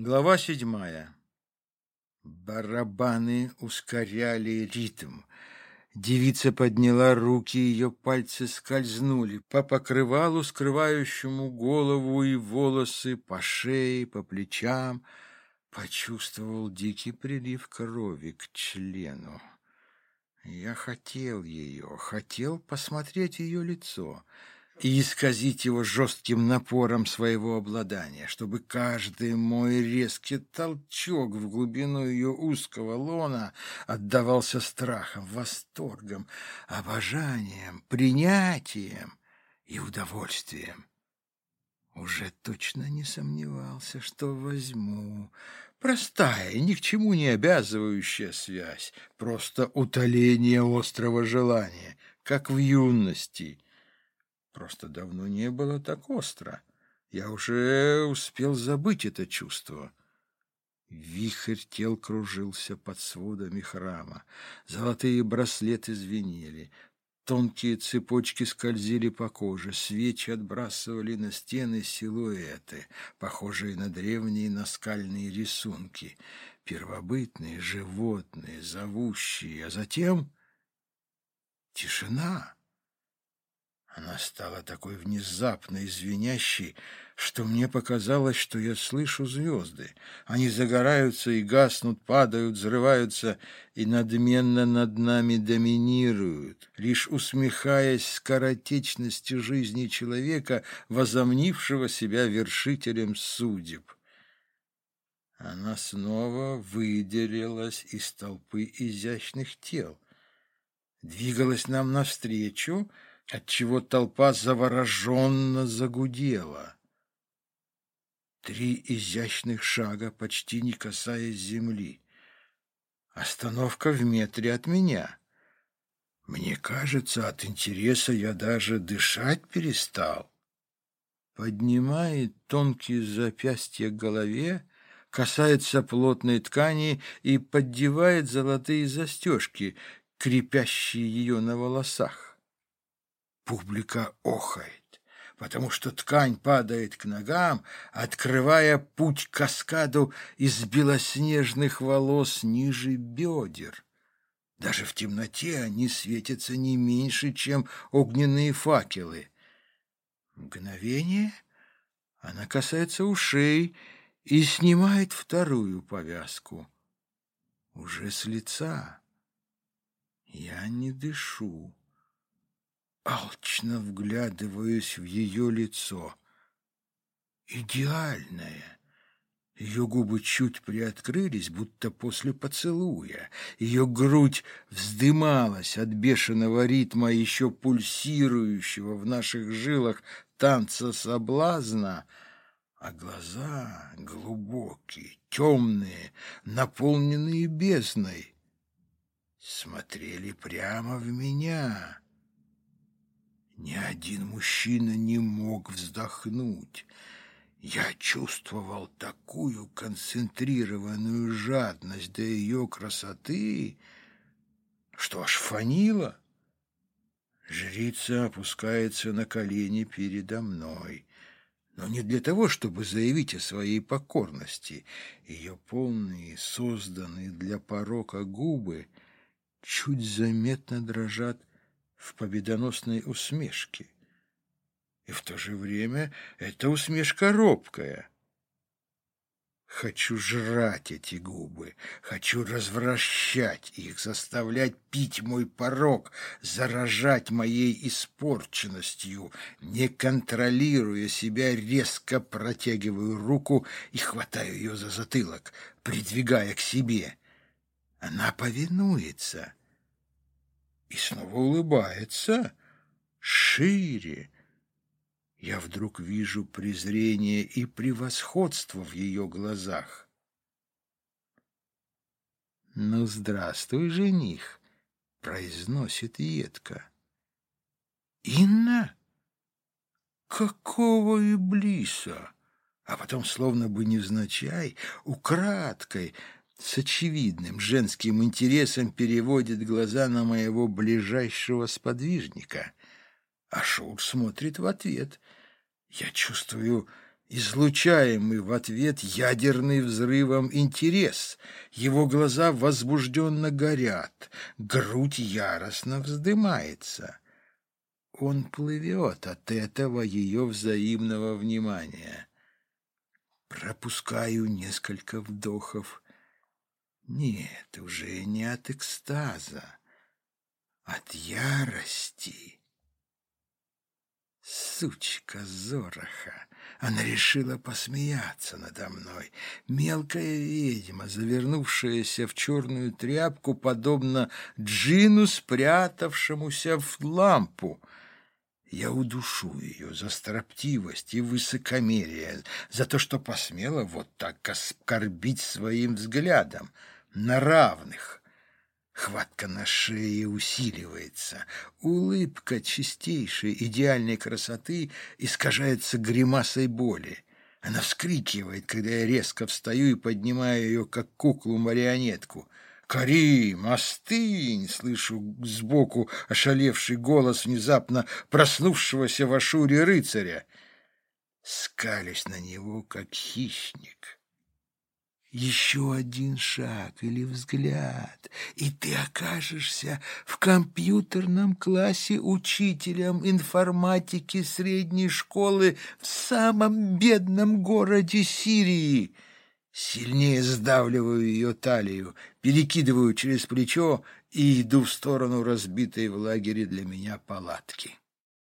Глава седьмая. Барабаны ускоряли ритм. Девица подняла руки, ее пальцы скользнули по покрывалу, скрывающему голову и волосы, по шее, по плечам. Почувствовал дикий прилив крови к члену. Я хотел ее, хотел посмотреть ее лицо — и исказить его жестким напором своего обладания, чтобы каждый мой резкий толчок в глубину ее узкого лона отдавался страхом, восторгом, обожанием, принятием и удовольствием. Уже точно не сомневался, что возьму. Простая, ни к чему не обязывающая связь, просто утоление острого желания, как в юности — Просто давно не было так остро. Я уже успел забыть это чувство. Вихрь тел кружился под сводами храма. Золотые браслеты звенели. Тонкие цепочки скользили по коже, свечи отбрасывали на стены силуэты, похожие на древние наскальные рисунки, первобытные животные, зовущие, а затем тишина. Она стала такой внезапной, звенящей, что мне показалось, что я слышу звезды. Они загораются и гаснут, падают, взрываются и надменно над нами доминируют, лишь усмехаясь скоротечности жизни человека, возомнившего себя вершителем судеб. Она снова выделилась из толпы изящных тел, двигалась нам навстречу, отчего толпа завороженно загудела. Три изящных шага, почти не касаясь земли. Остановка в метре от меня. Мне кажется, от интереса я даже дышать перестал. Поднимает тонкие запястья к голове, касается плотной ткани и поддевает золотые застежки, крепящие ее на волосах. Публика охает, потому что ткань падает к ногам, открывая путь к каскаду из белоснежных волос ниже бедер. Даже в темноте они светятся не меньше, чем огненные факелы. Мгновение она касается ушей и снимает вторую повязку. Уже с лица. Я не дышу алчно вглядываясь в ее лицо. Идеальное. Ее губы чуть приоткрылись, будто после поцелуя. Ее грудь вздымалась от бешеного ритма, еще пульсирующего в наших жилах танца соблазна, а глаза глубокие, темные, наполненные бездной, смотрели прямо в меня. Ни один мужчина не мог вздохнуть. Я чувствовал такую концентрированную жадность до ее красоты, что аж фанило. Жрица опускается на колени передо мной, но не для того, чтобы заявить о своей покорности. Ее полные, созданные для порока губы чуть заметно дрожат в победоносной усмешке. И в то же время эта усмешка робкая. Хочу жрать эти губы, хочу развращать их, заставлять пить мой порог, заражать моей испорченностью. Не контролируя себя, резко протягиваю руку и хватаю ее за затылок, придвигая к себе. Она повинуется и снова улыбается шире. Я вдруг вижу презрение и превосходство в ее глазах. «Ну, здравствуй, жених!» — произносит едко. «Инна? Какого иблиса?» А потом, словно бы невзначай, украдкой — с очевидным женским интересом переводит глаза на моего ближайшего сподвижника. А Шур смотрит в ответ. Я чувствую излучаемый в ответ ядерный взрывом интерес. Его глаза возбужденно горят, грудь яростно вздымается. Он плывет от этого ее взаимного внимания. Пропускаю несколько вдохов. Нет, уже не от экстаза, от ярости. Сучка Зороха! Она решила посмеяться надо мной. Мелкая ведьма, завернувшаяся в черную тряпку, подобно джину, спрятавшемуся в лампу. Я удушу ее за строптивость и высокомерие, за то, что посмела вот так оскорбить своим взглядом на равных. Хватка на шее усиливается. Улыбка чистейшей идеальной красоты искажается гримасой боли. Она вскрикивает, когда я резко встаю и поднимаю ее, как куклу-марионетку. «Карим, остынь!» — слышу сбоку ошалевший голос внезапно проснувшегося в Ашуре рыцаря. Скалюсь на него, как хищник. Еще один шаг или взгляд, и ты окажешься в компьютерном классе учителем информатики средней школы в самом бедном городе Сирии. Сильнее сдавливаю ее талию, перекидываю через плечо и иду в сторону разбитой в лагере для меня палатки.